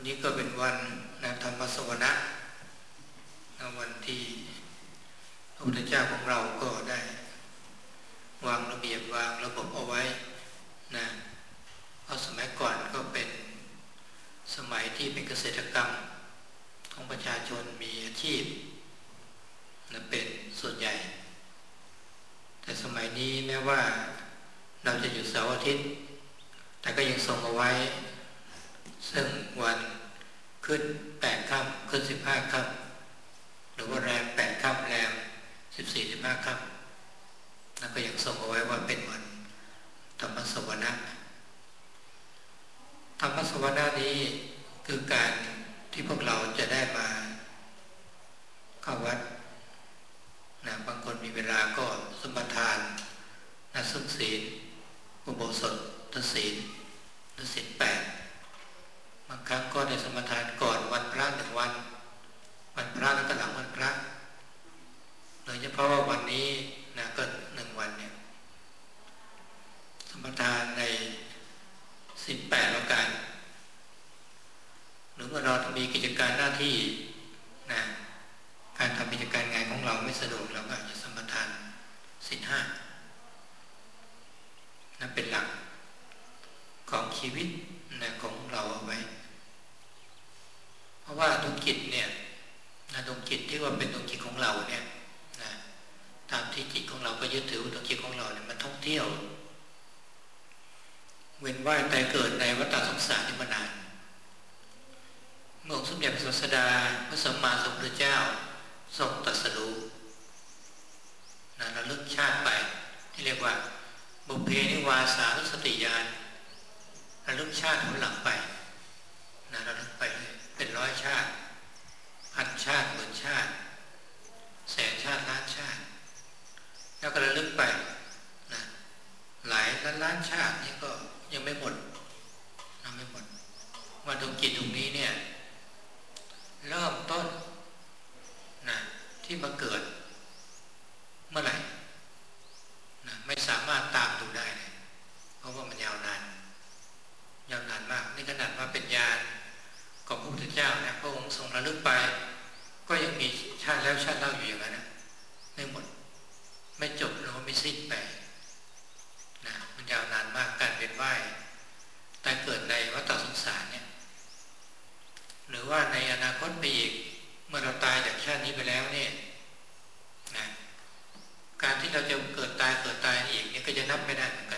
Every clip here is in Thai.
วันนี้ก็เป็นวันนะธรรมสวนะนะวันที่พระพุทธเจ้าของเราก็ได้ วางระเบียบวางระบบเอาไว้นะเพราะสมัยก่อนก็เป็นสมัยที่เป็นเกษตรกรรม ของประชาชนมีอาชีพนะเป็นส่วนใหญ่ แต่สมัยนี้แม้ว่าเราจะหยุดเสาร์อาทิตย์ แต่ก็ยังทรงเอาไว้ ซึ่งวันขึ้นแปดค่ำขึ้นสิบห้าค่ำหรือว่าแรมแปดค่ำแรมสิบสี่สิบห้าค่ำแล้วก็ยังทรงเอาไว้ว่าเป็นวันธรรมสวนะธรรมสวนะนี้คือการที่พวกเราจะได้มาเข้าวัดนะบางคนมีเวลาก็สมทานนะซึ่งศีลอุโบสถทศีลทศีลแปดบางครั้งก็ได้สมทานก่อนวันพระหนึ่งวัน วันพระแล้วก็หลังวันพระโดยเฉพาะว่าวันนี้นะก็หนึ่งวันเนี่ยสมทานในสิบแปดแล้วกันหรือเมื่อเรามีกิจการหน้าที่นะการทำกิจการงานของเราไม่สะดวกเราก็อาจจะสมทานสินห้านั่นเป็นหลักของชีวิตนะของเราเอาไว้ เพราะว่าดวงจิตเนี่ยนะดวงจิตที่ว่าเป็นดวงจิตของเราเนี่ยนะตามที่จิตของเราก็ยึดถือดวงจิตของเราเนี่ยมันท่องเที่ยว เวียนว่ายตายเกิดในวัฏสงสารนี่มานานเมื่อสมเด็จพระสัสดาพระสั มมาสัมพุทธเจ้าทรงตรัสรู้นะระลึกชาติไป ที่เรียกว่า บุเพนิวาสานุสติญาณระลึกชาติผลหลังไปนะระลึกไปเป็นร้อยชาติ พันชาติหมื่นชาติ แสนชาติล้านชาติ แล้วก็ระลึกไปนะหลายล้านล้านชาตินี่ก็ยังไม่หมดยังไม่หมดว่าดวงจิตตรงนี้เนี่ย เริ่มต้นนะที่มาเกิด เมื่อไหร่นะไม่สามารถตามดูได้เลยเพราะว่ามันยาวนาน ยาวนานมากนี่ขนาดว่าเป็นญาณของพระพุทธเจ้านะพระองค์ทรงระลึกไป ก็ยังมีชาติแล้วชาติเล่าอยู่อย่างนั้นนะไม่หมด ไม่จบแล้วไม่สิ้นไปนะมันยาวนานมากการเป็นไหวแต่เกิดในวัฏสงสารเนี่ยหรือว่าในอ นไปอีก เมื่อเราตายจากชาตินี้ไปแล้วเนี่ยนะการที่เราจะเกิดตายเกิดตายอีกเนี่ยก็จะนับไม่ได้เหมือน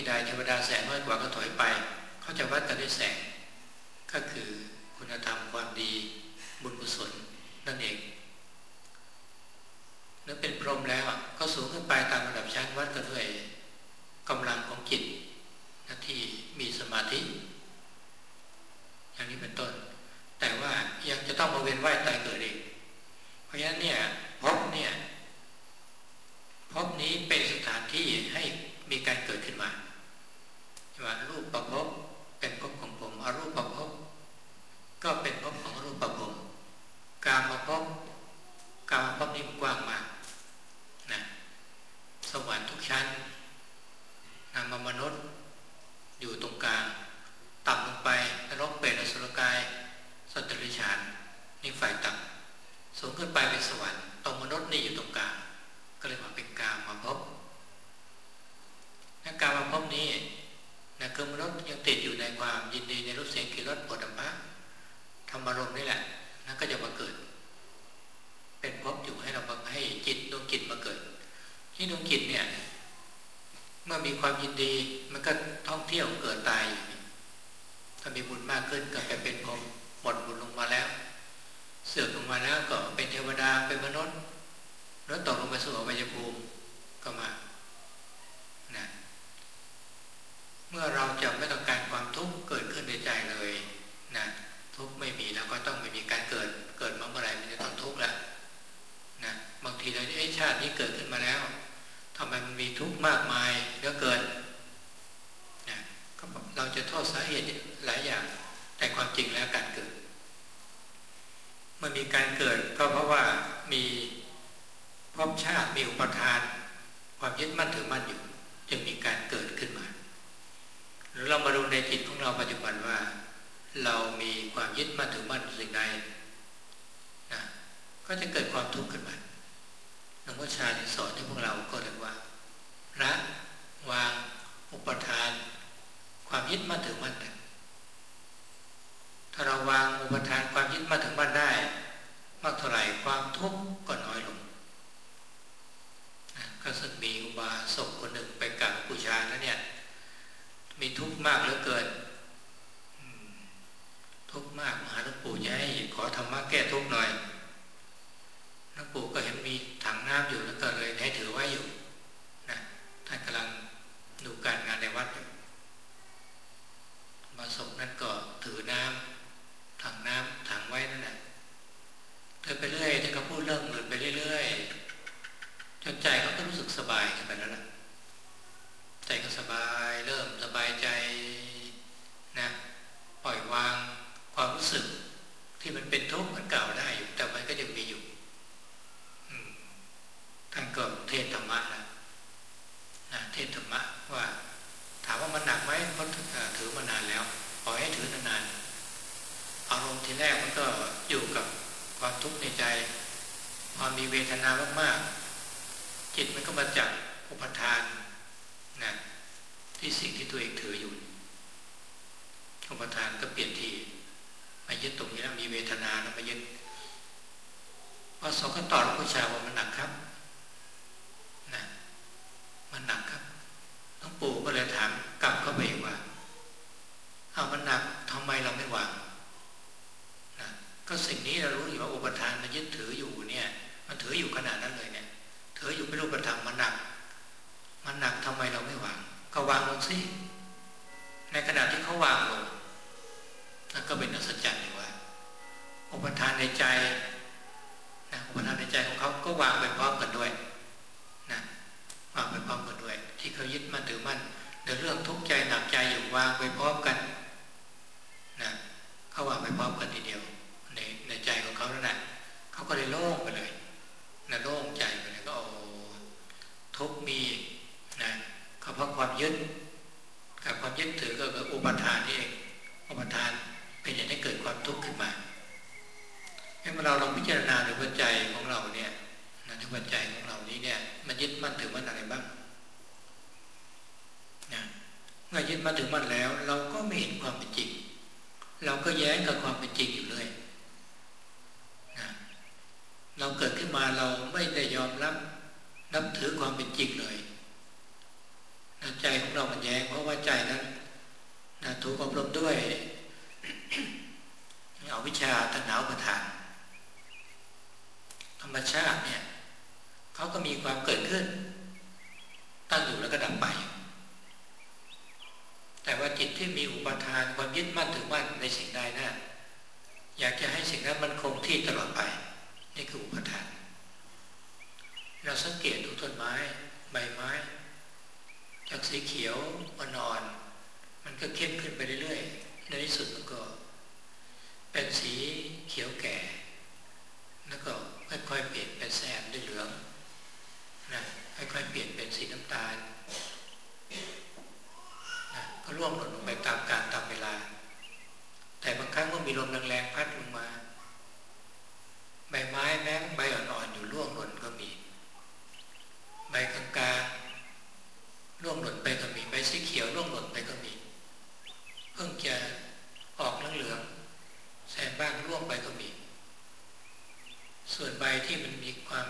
ที่ใดเทวดาแสงน้อยกว่าก็ถอยไป เขาจะวัดกันด้วยแสง ก็คือคุณธรรมความดีบุญกุศลนั่นเองนั่นเป็นพรหมแล้วก็สูงขึ้นไปตามระดับชั้นวัดกันด้วยกำลังของจิตที่มีสมาธิ อย่างนี้เป็นต้น แต่ว่ายังจะต้องมาเวียนว่ายตายเกิดอีกเพราะฉะนั้นเนี่ยพบเนี่ยพบนี้เป็นสถานที่ให้มีการเกิดขึ้นมา ว่ารูปประพบเป็นภพของผมอรูปประพบก็เป็นภพของรูปประพบการมาพบการมาพบนี้กว้างมากนะสวรรค์ทุกชั้นนามมนุษย์อยู่ตรงกลางต่ำลงไปนรกเปรตอสุรกายสัตว์รัจฉานนี่ฝ่ายต่ำสูงขึ้นไปเป็นสวรรค์ตรงมนุษย์นี่อยู่ตรงกลางก็เลยมาเป็นกามาพบนักการมาพบนี้นะคือมนุษย์ยังติดอยู่ในความยินดีในรูปเสียงกลิ่นรสปวดอัมพะธรรมารมณ์นี่แหละนั่นก็จะมาเกิด เป็นพบอยู่ให้เราให้จิตดวงจิตมาเกิด ที่ดวงจิตเนี่ยเมื่อมีความยินดีมันก็ท่องเที่ยวเกิดตายถ้ามีบุญมากขึ้นก็ไปเป็นพรหมหมดบุญลงมาแล้ว เสื่อมลงมาแล้วก็เป็นเทวดาเป็นมนุษย์แล้วตกลงไปสู่อวัยภูมิก็มานะเมื่อเราจะไม่ต้องการความทุกข์เกิดขึ้นในใจเลยนะทุกข์ไม่มีแล้วก็ต้องไม่มีการเกิดเกิดมาเมื่อไรมันจะต้องทุกข์แล้วนะบางทีเราไอ้ชาตินี้เกิดขึ้นมาแล้วทำไมมันมีทุกข์มากมายเหลือเกินนะก็เราจะโทษสาเหตุหลายอย่าง แต่ความ จริงแล้วการเกิดมื่อมีการเกิดก็เพราะว่ามีภพชาติมีอุปทาน ความยึดมั่นถือมั่นอยู่ จึงมีการเกิดขึ้นมาหรือเรามาดูในจิตของเราปัจจุบันว่า เรามีความยึดมั่นถือมั่นสิ่งใดนะก็จะเกิดความทุกข์ขึ้นมาหลวงพ่อชาที่สอนให้พวกเราก็เรียกว่าละวางอุปทาน ความยึดมั่นถือมั่นาเราวางอุปทานความยึดมั่นถือมั่นได้ มากเท่าไหร่ความทุกข์ก็น้อยลงก็สึกมีอุบาสกคนหนึ่งไปกับบูชาแล้วเนี่ย มีทุกข์มากเหลือเกิน ทุกข์มากมหาหลวงปู่จะให้ขอธรรมะแก้ทุกข์หน่อยหลวงปู่ก็เห็นมีถังน้ำอยู่แล้วก็เลยให้ถือไว้อยู่นะท่านกำลังดูการงานในวัดอยู่มาสกนั้นก็ถือน้ำถังน้ำถังไว้นั่นแหละเธอไปเรื่อยเธอก็พูดเรื่องอื่นไปเรื่อยจนใจเขาก็รู้สึกสบายขึ้นไปแล้วล่ะใจก็สบายเริ่มสบายใจนะปล่อยวางความรู้สึกที่มันเป็นทุกข์มันเก่าได้อยู่แต่มันก็ยังมีอยู่ท่านก็เทศธรรมะนะนะเทศธรรมะว่า ถามว่ามันหนักไหมเพราะถือมานานแล้วปล่อยให้ถือนานๆอารมณ์ทีแรกมันก็อยู่กับความทุกข์ในใจพอมีเวทนามากๆจิตมันก็มาจากอุปทานนะที่สิ่งที่ตัวเองถืออยู่ อุปทานก็เปลี่ยนทีมายึดตรงนี้แล้วมีเวทนาแล้วมายึดพอสองก็ตอบหลวงพ่อชาว่ามันหนักครับนะมันหนักครับหลวงปู่ก็เลยถามกลับเข้าไปอีกว่าเอามันหนักทำไมเราไม่วางนะก็สิ่งนี้เรารู้อยู่ว่าอุปทานมันยึดถืออยู่เนี่ย มันถืออยู่ขนาดนั้นเลยเนี่ยถืออยู่เป็นรูปธรรมมันหนัก มันหนักทำไมเราไม่วาง ก็วางลงสิ ในขณะที่เขาวางลงนั่นก็เป็นอัศจรรย์เลยว่า อุปทานในใจนะอุปทานในใจของเขาก็วางไปพร้อมกันด้วยนะวางไปพร้อมกันด้วย ที่เขายึดมั่นถือมั่นในเรื่องทุกข์ใจหนักใจอยู่วางไปพร้อมกันนะเขาวางไปพร้อมกันทีเดียว ในในใจของเขานั่นแหละเขาก็เลยโล่งไปเลยนะโล่งใจไปเลยก็โอ้ทุกมีนะก็เพราะความยึดกับ ความยึดถือก็คืออุปทานนี่เองอุปทานเป็นอย่างให้เกิดความทุกข์ขึ้นมา ให้เราลองพิจารณาในหัวใจของเราเนี่ยในหัวใจของเรานี้เนี่ย มันยึดมั่นถือมั่นอะไรบ้างนะเมื่อยึดมั่นถือมั่นแล้ว เราก็ไม่เห็นความเป็นจริง เราก็แย้งกับความเป็นจริงอยู่เลยนะเราเกิดขึ้นมาเราไม่ได้ยอมรับนับถือความเป็นจริงเลยใจของเรามันแย้งเพราะว่าใจนั้นนะถูกอบรมด้วยเอาวิชาตัณหาประทาน รมชาติเนี่ยเขาก็มีความเกิดขึ้น ตั้งอยู่แล้วก็ดับไป แต่ว่าจิตที่มีอุปทานความยึดมั่นถือมั่นในสิ่งใดนะั่นอยากจะให้สิ่งนั้นมันคงที่ตลอดไป นี่คืออุปทาน เราสังเกตดูต้นไม้ ใบไม้ จากสีเขียวอ่อนมันก็เข้มขึ้นไปเรื่อยๆในที่สุดมันก็ เป็นสีเขียวแก่ แล้วก็ ค่อยๆเปลี่ยนเป็นแซมด้วยเหลืองนะค่อยๆเปลี่ยนเป็นสีน้ำตาลนะก็ร่วงหล่นลงไปตามการตามเวลา แต่บางครั้งเมื่อมีลมแรงๆพัดลงมา ใบไม้แม้ใบอ่อนๆอยู่ร่วงหล่นก็มี ใบกลางๆร่วงหล่นไปก็มีใบสีเขียวร่วงหล่นไปก็มีเพิ่งจะออกเหลืองแสงบ้างร่วงไปก็มี ส่วนใบที่มันมีความ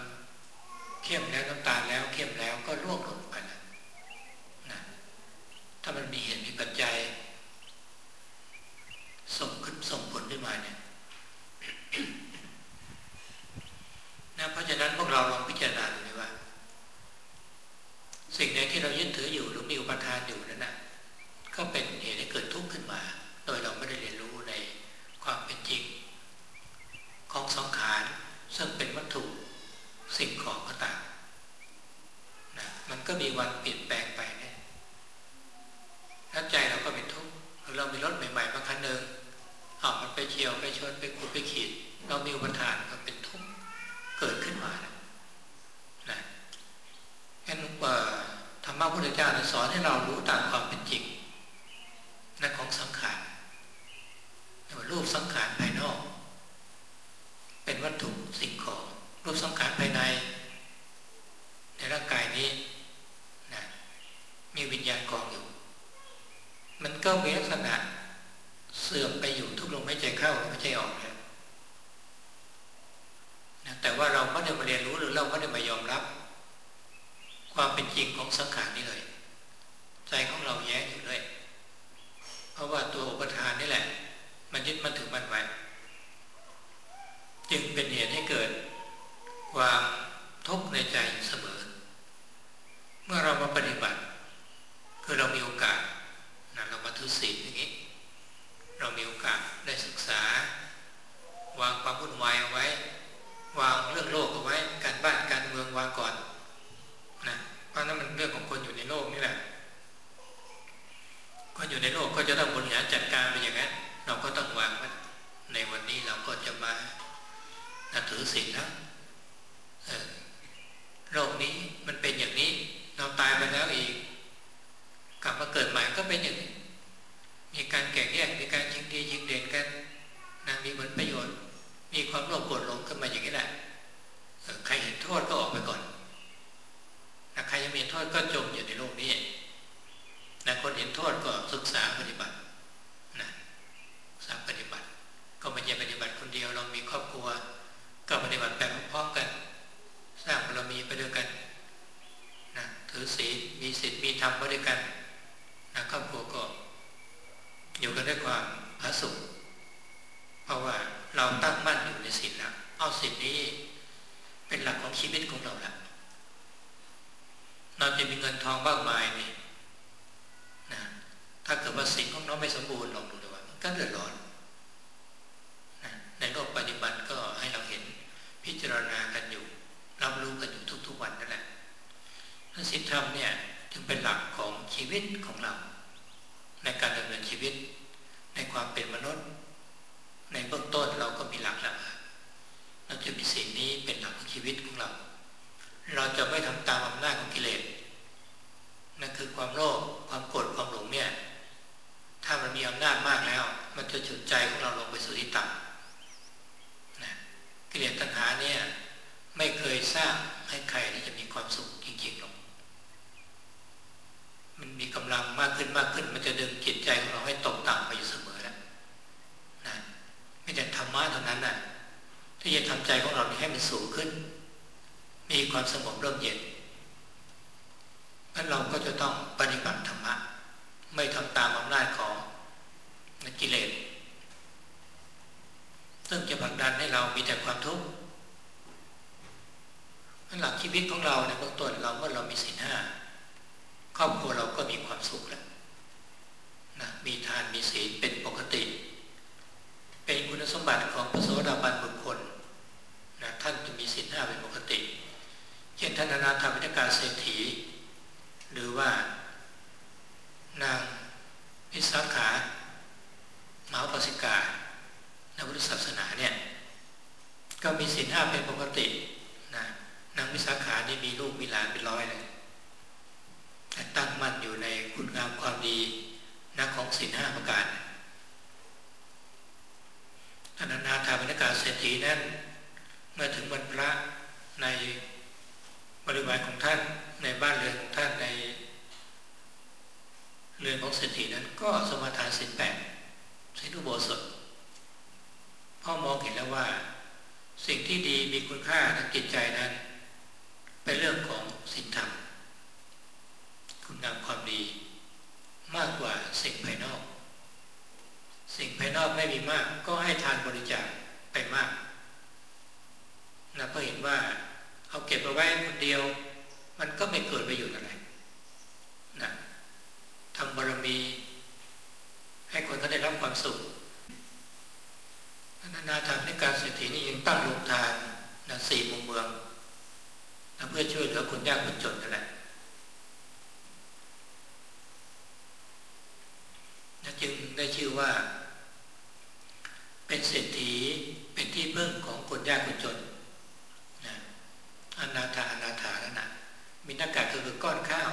เข้มแล้วน้ำตาลแล้วเข้มแล้วก็ร่วงลงไปนะถ้ามันมีเหตุมีปัจจัย ส่งขึ้นส่งผลขึ้นมาเนี่ยนะเพราะฉะนั้นพวกเราลองพิจารณาดูนะว่าสิ่งใดที่เรายึดถืออยู่หรือมีอุปทานอยู่นั่นนะก็เป็นเหตุให้เกิดทุกข์ขึ้นมา โดยเราไม่ได้เรียนรู้ในความเป็นจริง ของสังขารซึ่งเป็นวัตถุสิ่งของก็ตามนะมันก็มีวันเปลี่ยนแปลงไปเนี่ยแล้วใจเราก็เป็นทุกข์เรามีรถใหม่ๆมาคันหนึ่งเอามันไปเฉียวไปชนไปขุดไปขีด เรามีอุปทานก็เป็นทุกข์เกิดขึ้นมานะงั้นธรรมะพุทธเจ้าสอนให้เรารู้ตามความเป็นจริงนั่นของสังขารรูปสังขารภายนอก เป็นวัตถุสิ่งของ รูปสังขารภายใน ในร่างกายนี้นะมีวิญญาณกองอยู่ มันก็มีลักษณะเสื่อมไปอยู่ทุกลม หายใจเข้าลมหายใจออกนะแต่ว่าเราไม่ได้มาเรียนรู้หรือเราไม่ได้มายอมรับ ความเป็นจริงของสังขารนี่เลย ใจของเราแย้อยู่เลยเพราะว่าตัวอุปทานนี่แหละ มันยึดมันถึงมันไว้จึงเป็นเหตุให้เกิด ความทุกข์ในใจเสมอ เมื่อเรามาปฏิบัติ คือเรามีโอกาสนะเรามาถือศีลอย่างนี้ เรามีโอกาสได้ศึกษา วางความวุ่นวายเอาไว้ วางเรื่องโลกเอาไว้ การบ้านการเมืองวางก่อนนะเพราะนั้นมันเรื่องของคนอยู่ในโลกนี่แหละคนอยู่ในโลกก็จะต้องบริหารจัดการไปอย่างนั้นเราก็ต้องวางว่าในวันนี้เราก็จะมาถือศีลนะโลกนี้มันเป็นอย่างนี้ เราตายไปแล้วอีกกลับมาเกิดใหม่ก็เป็นอย่างนี้ ศีลธรรมเนี่ยจึงเป็นหลักของชีวิตของเรา ในการดำเนินชีวิต ในความเป็นมนุษย์ ในเบื้องต้นเราก็มีหลักแล้วเราจะมีสิ่งนี้เป็นหลักของชีวิตของเรา เราจะไม่ทำตามอำนาจของกิเลสนั่นคือความโลภความโกรธความหลงเนี่ย ถ้ามันมีอำนาจมากแล้ว มันจะจุดใจของเราลงไปสู่ที่ต่ำนะกิเลสตัณหาเนี่ยไม่เคยสร้างให้ใครที่จะมีความสุข กขึ้นมากขึ้น มันจะดึงจิตใจของเราให้ตกต่ำไปอยู่เสมอแล้วนะไม่แต่ธรรมะเท่านั้นนะ่ะ ที่จะทำใจของเราให้มันสูงขึ้น มีความสงบร่มเย็นนั้นเราก็จะต้องปฏิบัติธรรมะ ไม่ทำตามอำนาจของกิเลสซึ่งจะผลักดันให้เรามีแต่ความทุกข์นั้นหลักชีวิตของเราในเบื้องต้นเราเมื่อเรามีศีลห้า รอบครัวเราก็มีความสุขแล้วนะมีทานมีศีลเป็นปกติ เป็นคุณสมบัติของพระโสดาบันบุคคลนะท่านจะมีศีลห้าเป็นปกติ เช่นท่านนาถาวิการเศรษฐี หรือว่านางพิสาขาหมาปสิกาในพุทธศาสนาเนี่ย ก็มีศีลห้าเป็นปกตินะนางวิสาขานี่มีลูกมีหลานเป็นร้อยเลย ตั้งมั่นอยู่ในคุณงามความดีนักของศีลห้าประการท่านนาถาบรรยากาศเศรษฐีนั้น เมื่อถึงวันพระในบริวารของท่านในบ้านเรือนของท่านในเรือนของเศรษฐีนั้น ก็สมาทานสินแปดสินอุโบสถพ่อมองเห็นแล้วว่า สิ่งที่ดีมีคุณค่าทางจิตใจนั้น เป็นเรื่องของสิ่งธรรมคุณงามความดี มากกว่าสิ่งภายนอก สิ่งภายนอกไม่มีมาก ก็ให้ทานบริจาคไปมากนะเพราะเห็นว่าเอาเก็บเอาไว้คนเดียว มันก็ไม่เกิดประโยชน์อะไรนะทำบารมี ให้คนเขาได้รับความสุขนานาทางในการเศรษฐีนี่ยังตั้งโรงทานนะสี่มุมเมืองนะเพื่อช่วยเหลือคนยากคนจนนั่นแหละจึงได้ ชื่อว่า เป็นเศรษฐีเป็นที่พึ่งของคนยากคนจนนะอนาถาอนาถานั่นนะมีหน้ากากคือก้อนข้าว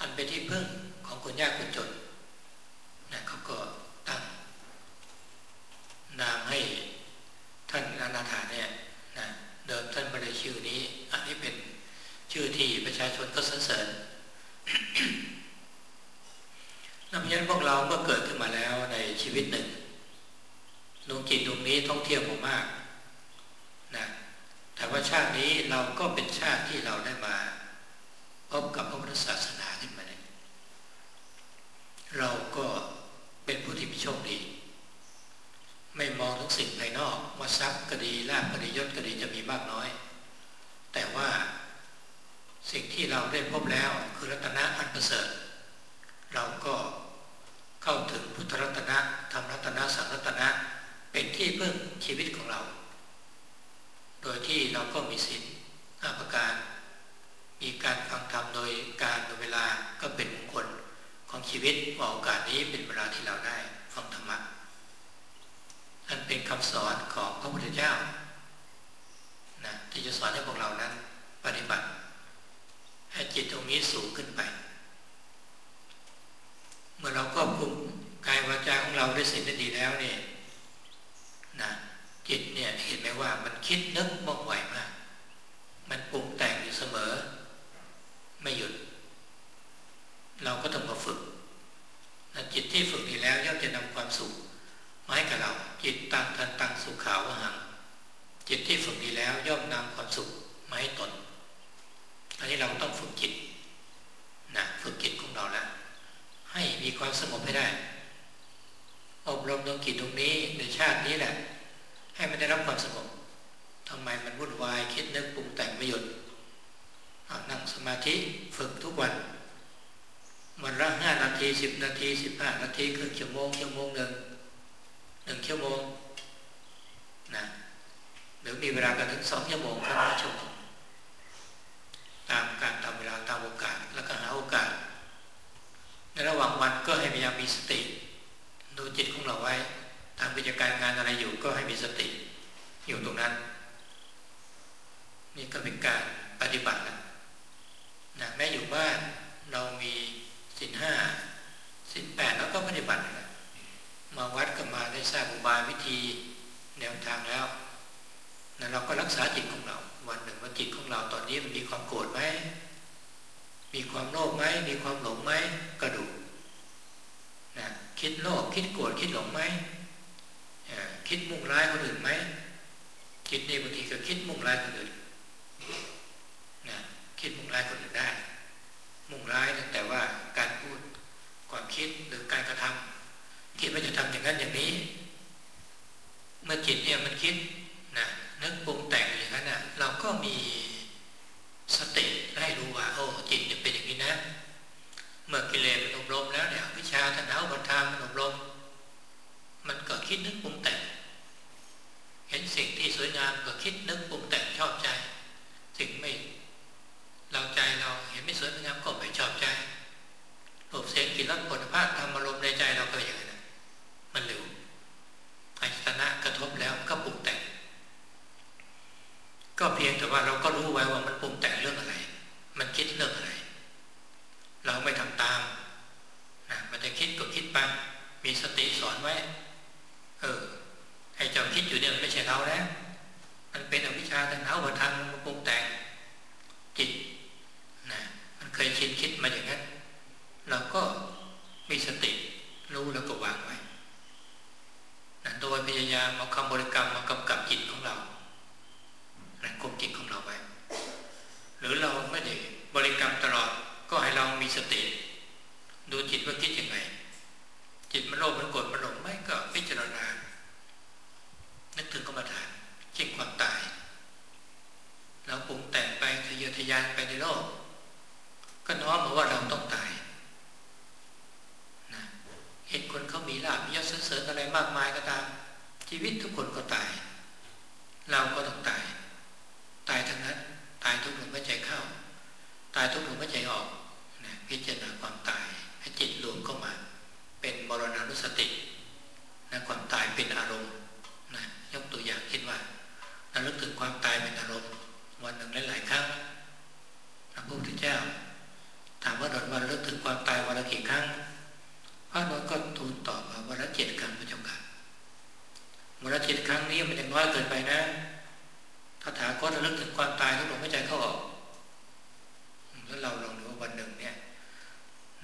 อันเป็นที่พึ่งของคนยากคนจนนะเขาก็ตั้งนามให้ท่านอนาถาเนี่ยนะเดิมท่านไม่ได้ชื่อนี้ อันนี้เป็นชื่อที่ประชาชนก็สรรเสริญนักเรียนพวกเราเมื่อเกิดขึ้นมาแล้วในชีวิตหนึ่งดวงจิตดวงนี้ท่องเที่ยวมากนะแต่ว่าชาตินี้เราก็เป็นชาติที่เราได้มาพบกับพระพุทธศาสนาขึ้นมาเนี่ยเราก็เป็นผู้ที่มีโชคดีไม่มองทุกสิ่งภายนอกว่าทรัพย์ก็ดีลาภก็ดียศก็ดีจะมีมากน้อย แต่ว่าสิ่งที่เราได้พบแล้วคือรัตนะอันประเสริฐเราก็เข้าถึงพุทธรัตนะธรรมรัตนะสังรัตนะ เป็นที่พึ่งชีวิตของเรา โดยที่เราก็มีศีลอาประการ มีการฟังธรรมโดยการโดยเวลาก็เป็นมงคลของชีวิตว่าโอกาสนี้เป็นเวลาที่เราได้ฟังธรรมะอันเป็นคำสอนของพระพุทธเจ้านะที่จะสอนให้พวกเรานั้น ปฏิบัติ ให้จิตตรงนี้สูงขึ้นไป เมื่อเราควบคุมกายวาจาของเราได้สิ่งที่ดีแล้วเนี่ย จิตเนี่ยเห็นไหมว่ามันคิดนึกมองไหวมาก มันปรุงแต่งอยู่เสมอ ไม่หยุด เราก็ต้องมาฝึกจิตที่ฝึกดีแล้วย่อมจะนำความสุขมาให้กับเรา จิตตังทันตังสุขขาวหัง จิตที่ฝึกดีแล้วย่อมนำความสุขมาให้ตนอันนี้เราต้องฝึกจิตนะฝึกจิตของเราแล้วให้มีความสงบให้ได้ อบรมดวงจิตตรงนี้ในชาตินี้แหละ ให้มันได้รับความสงบทำไมมันวุ่นวายคิดนึกปรุงแต่งไม่หยุดนั่งสมาธิฝึกทุกวัน วันละห้านาทีสิบนาทีสิบห้านาทีครึ่งชั่วโมงชั่วโมงหนึ่งหนึ่งชั่วโมงนะหรือมีเวลากันถึงสองชั่วโมงก็ห้าชั่วโมงตามการตามเวลาตามโอกาสแล้วก็หาโอกาส ในระหว่างวันก็ให้พยายามมีสติดูจิตของเราไว้ ทำกิจการงานอะไรอยู่ก็ให้มีสติ อยู่ตรงนั้น นี่ก็เป็นการปฏิบัตินะนะแม้อยู่บ้านเรามีสินห้าสินแปดแล้วก็ปฏิบัตินะมาวัดก็มาได้ทราบอุบายวิธีแนวทางแล้วนั้นเราก็รักษาจิตของเรา วันหนึ่งว่าจิตของเราตอนนี้มันมีความโกรธไหมมีความโลภไหมมีความหลงไหมก็ดูนะคิดโลภคิดโกรธคิดหลงไหม คิดมุ่งร้ายคนอื่นไหมคิดนี่บางทีก็คิดมุ่งร้ายคนอื่นนะคิดมุ่งร้ายคนอื่นได้ มุ่งร้ายแต่ว่าการพูดความคิดหรือการกระทำคิดว่าจะทำอย่างนั้นอย่างนี้ เมื่อจิตเนี่ยมันคิดนะนึกปรุงแต่งอย่างนั้นนะเราก็มีสติให้รู้ว่าโอ้จิตจะเป็นอย่างนี้นะ เมื่อกิเลสมันอบรมแล้วเนี่ยวิชาทันเอาบัตามมันอบรม มันก็คิดนึกปรุงแต่ง เห็นสิ่งที่สวยงามก็คิดนึกปรุงแต่งชอบใจ สิ่งไม่ เราใจเราเห็นไม่สวยไม่งามก็ไม่ชอบใจโลภเสียงกินรสผลภาพทำอารมณ์ในใจเราก็อย่างนั้นมันเร็วอายตนะกระทบแล้วก็ปรุงแต่ง ก็เพียงแต่ว่าเราก็รู้ไว้ว่ามันปรุงแต่งเรื่องอะไร มันคิดเรื่องอะไร เราไม่ทำตามนะมันจะคิดก็คิดไป มีสติสอนไว้ เออให้เจ้าคิดอยู่เนี่ยมันไม่ใช่เราแล้วมันเป็นอวิชชาทางเอาวัฒนมันปรุงแต่งจิตนะมันเคยชินคิดมาอย่างนั้น เราก็มีสติรู้แล้วก็วางไว้นะโดยพยายามเอาคำบริกรรมมากำกับจิตของเรา ควบจิตของเราไว้ หรือเราไม่ได้บริกรรมตลอดก็ให้เรามีสติ ดูจิตว่าคิดยังไง จิตมันโลภมันโกรธมันหลงไม่ก็พิจารณา นึกถึงกรรมฐานเช่นความตาย เราปรุงแต่งไปทะเยอทะยานไปในโลก ก็น้อมมาว่าเราต้องตายนะเห็นคนเขามีลาบยศเสริญอะไรมากมายก็ตาม ชีวิตทุกคนก็ตาย เราก็ต้องตาย ตายทั้งนั้น ตายทุกลมหายใจเข้า ตายทุกลมหายใจออกนะพิจารณาความตายให้จิตรวมเข้ามา เป็นมรณานุสตินะความตายเป็นอารมณ์นะยกตัวอย่างคิดว่าเราลึกถึงความตายเป็นอารมณ์วันหนึ่งหลายๆครั้งพระพุทธเจ้า ถามว่าเราวันลึกถึงความตายวันละกี่ครั้งพระนนท์ก็ทูลตอบว่าวันละเจ็ดครั้งพระเจ้าค่ะวันละเจ็ดครั้งนี้มันยังน้อยเกินไปนะถ้าถามก็ระลึกถึงความตายทุกลมหายใจเข้าออกแล้วเราลองดูว่าวันหนึ่งเนี่ย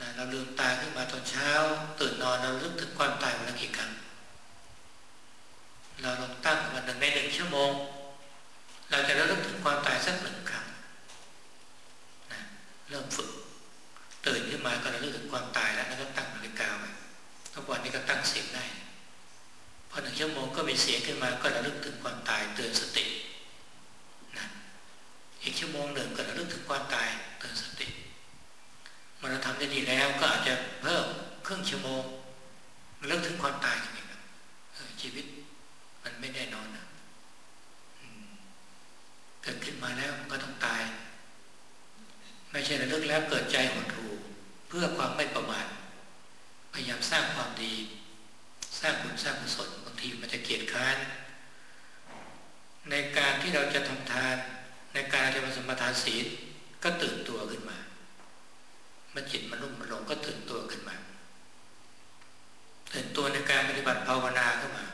นะเราลืมตาขึ้นมาตอนเช้า ตื่นนอนเราลึกถึงความตายวันละกี่ครั้งเราลองตั้งวันหนึ่งในหนึ่งชั่วโมง เราจะระลึกถึงความตายสักหนึ่งครั้งนะเริ่มฝึกตื่นขึ้นมาก็ระลึกถึงความตายแล้วแล้วก็ตั้งนาฬิกาไว้ทุ ก็ตั้งเสียงได้พอหนึ่งชั่วโมงก็มีเสียงขึ้นมาก็ระลึกถึงความตายเตือนสตินะอีกชั่วโมงหนึ่งก็ระลึกถึงความตายเตือนสติมันเราทำได้ดีแล้วก็อาจจะเพิ่มครึ่งชั่วโมงระลึกถึงความตายกันอีกชีวิตมันไม่แน่นอนนะเกิดขึ้นมาแล้วมันก็ต้องตาย ไม่ใช่ระลึกแล้วเกิดใจหดหู่เพื่อความไม่ประมาท ยายามสร้างความดี สร้างบุญสร้างกุศลบางทีมันจะเกียดค้านในการที่เราจะทำทาน ในการจะมาสมทานศีลก็ตื่นตัวขึ้นมามันจิตมันรุ่มมันลงก็ตื่นตัวขึ้นมาตื่นตัวในการปฏิบัติภาวนาขึ้นมา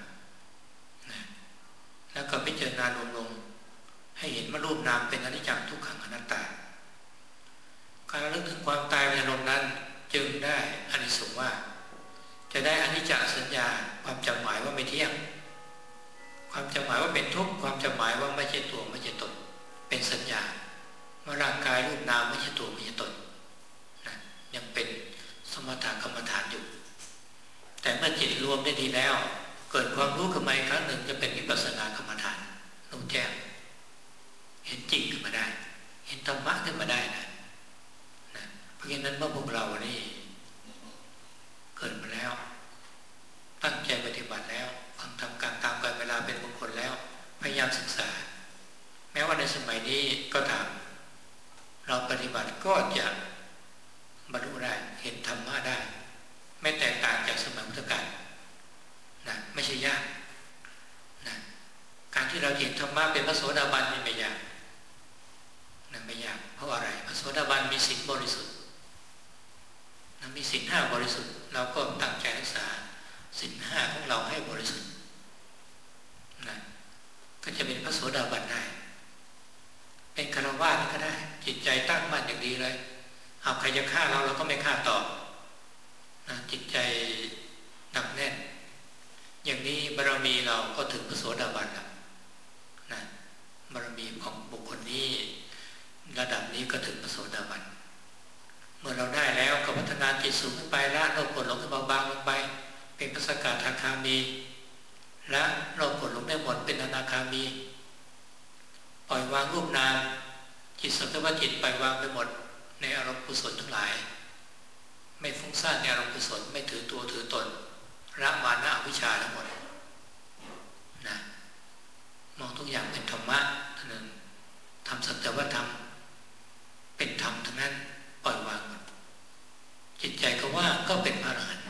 แล้วก็พิจารณาลงลงให้เห็นว่ารูปนามเป็นอนิจจังทุกขังอนัตตา การระลึกถึงความตายในลมนั้น จึงได้อานิสงส์ว่า จะได้อนิจจสัญญาความจำหมายว่าไม่เที่ยง ความจำหมายว่าเป็นทุกข์ความจำหมายว่าไม่ใช่ตัวไม่ใช่ตน เป็นสัญญาว่าร่างกายรูปนามไม่ใช่ตัวไม่ใช่ตนนะยังเป็นสมถะกรรมฐานอยู่ แต่เมื่อจิตรวมได้ดีแล้ว เกิดความรู้ขึ้นมาอีกครั้งหนึ่งจะเป็นวิปัสสนากรรมฐานรู้แจ้งเห็นจริงขึ้นมาได้ เห็นธรรมะขึ้นมาได้นะนะเพราะฉะนั้นเมื่อพวกเรานี่ เกิดมาแล้ว ตั้งใจปฏิบัติแล้วฟังทำการตามการเวลาเป็นมงคลแล้ว พยายามศึกษา แม้ว่าในสมัยนี้ก็ตามเราปฏิบัติก็จะบรรลุได้เห็นธรรมะได้ ไม่แตกต่างจากสมัยพุทธกาลนะไม่ใช่ยากนะการที่เราเห็นธรรมะเป็นพระโสดาบันไม่ยากนะไม่ยากเพราะอะไรพระโสดาบันมีสิ่งบริสุทธิ์นะมีสิ่งห้าบริสุทธิ์ เราก็ตั้งใจรักษาสิ่งห้าของเราให้บริสุทธิ์นะก็จะเป็นพระโสดาบันได้ เป็นคารวะก็ได้ จิตใจตั้งมั่นอย่างดีเลย เอาใครจะฆ่าเราเราก็ไม่ฆ่าตอบนะจิตใจหนักแน่น อย่างนี้บารมีเราก็ถึงพระโสดาบันแล้วนะบารมีของบุคคลนี้ ระดับนี้ก็ถึงพระโสดาบัน เมื่อเราได้แล้วก็พัฒนาจิตสูงขึ้นไปละโลภกดลงขึ้นมาบางลงไป เป็นพระสกทาคามีและเรากดลงได้หมดเป็นอนาคามี ปล่อยวางรูปนามจิตสัตวจิตปล่อยวาง ไปหมดในอารมณ์กุศลทั้งหลาย ไม่ฟุ้งซ่านในอารมณ์กุศลไม่ถือตัวถือตนละมานะวิชาทั้งหมดนะมองทุกอย่างเป็นธรรมะท่านั้นทำสัจวัตธรรมเป็นธรรมทั้งนั้นปล่อยวางหมดจิตใจก็ว่าก็เป็นพระอรหันต์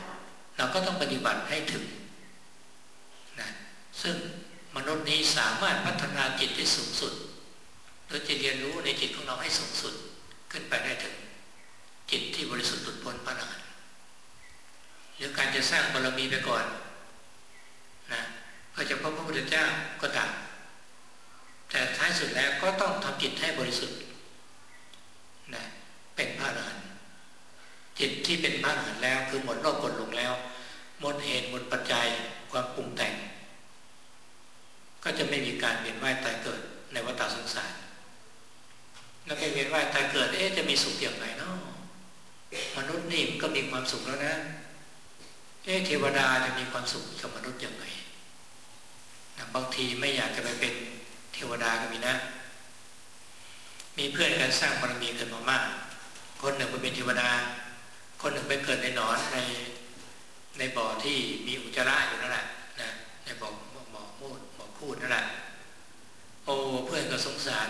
เราก็ต้องปฏิบัติให้ถึงนะซึ่งมนุษย์นี้สามารถพัฒนาจิตได้สูงสุด โดยจะเรียนรู้ในจิตของเราให้สูงสุด ขึ้นไปได้ถึงจิตที่บริสุทธิ์หลุดพ้นพระอรหันต์หรือการจะสร้างบารมีไปก่อนนะเพื่อจะพบพระพุทธเจ้าก็ตามแต่ท้ายสุดแล้วก็ต้องทำจิตให้บริสุทธิ์นะเป็นพระอรหันต์จิตที่เป็นพระอรหันต์แล้ว คือหมดโลกกดลงแล้ว หมดเหตุหมดปัจจัยความปรุงแต่ง ก็จะไม่มีการเวียนว่ายตายเกิดในวัฏสงสาร แล้วไปเวียนว่ายตายเกิด เอ๊ะจะมีสุขอย่างไรเนาะมนุษย์นี่ก็มีความสุขแล้วนะ เอ๊ะเทวดาจะมีความสุขกับมนุษย์อย่างไรบางทีไม่อยากจะไปเป็นเทวดาก็มีนะ มีเพื่อนกันสร้างบารมีกันมามาก คนหนึ่งไปเป็นเทวดา คนหนึ่งไปเกิดในหนอนในในบ่อที่มีอุจจาระอยู่นั่นแหละนะในบ่อบ่อมูดบ่อพูดนั่นแหละโอ้เพื่อนก็สงสาร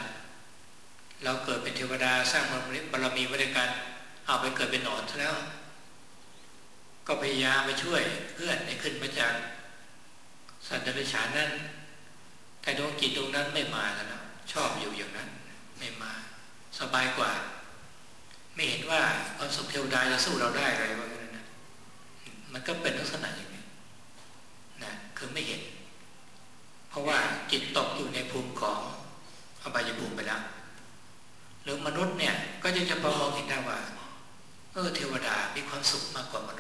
เราเกิดเป็นเทวดาสร้างบารมีไว้ด้วยกัน เอาไปเกิดเป็นหนอนซะแล้ว ก็พยายามไปช่วยเพื่อนให้ขึ้นมาจากสัตว์เดรัจฉานนั้น แต่ดวงจิตดวงนั้นไม่มาแล้วชอบอยู่อย่างนั้น ไม่มาสบายกว่า ไม่เห็นว่าความสุขเทวดาจะสู้เราได้อะไรวะนั้นนะมันก็เป็นลักษณะอย่างนี้นะคือไม่เห็น เพราะว่าจิตตกอยู่ในภูมิของอบายภูมิไปแล้วหรือมนุษย์เนี่ยก็จะจะพอมองเห็นได้ว่าเออเทวดามีความ สุขมากกว่า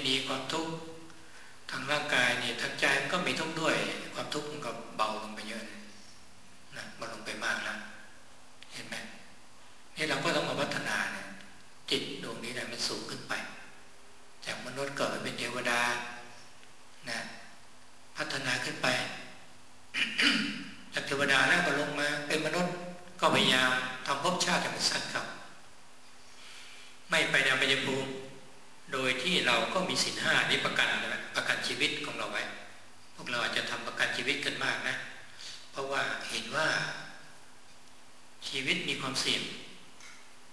ม่มีความทุกข์ทางร่างกายเนี่ยทางใจมันก็มีทุกข์ด้วย ความทุกข์มันก็เบาลงไปเยอะนะมันลงไปมากแล้วเห็นไหมนี่เราก็ต้องมาพัฒนาเนี่ยจิตดวงนี้เนี่ยมันสูงขึ้นไป จากมนุษย์เกิดเป็นเทวดานะพัฒนาขึ้นไปจากเทวดาแล้วก็ลงมา เป็นมนุษย์ก็พยายามทำภพชาติให้มันสั้นครับ ไม่ไปดาวไปยภูมิ โดยที่เราก็มีสินห้านี้ประกันนะประกันชีวิตของเราไว้ พวกเราอาจจะทำประกันชีวิตกันมากนะ เพราะว่าเห็นว่าชีวิตมีความเสี่ยง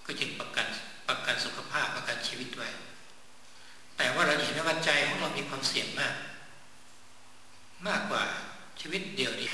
ก็จึงประกันประกันสุขภาพประกันชีวิตไว้ แต่ว่าเราเห็นว่าใจของเรามีความเสี่ยงมาก มากกว่าชีวิตเดียวนี้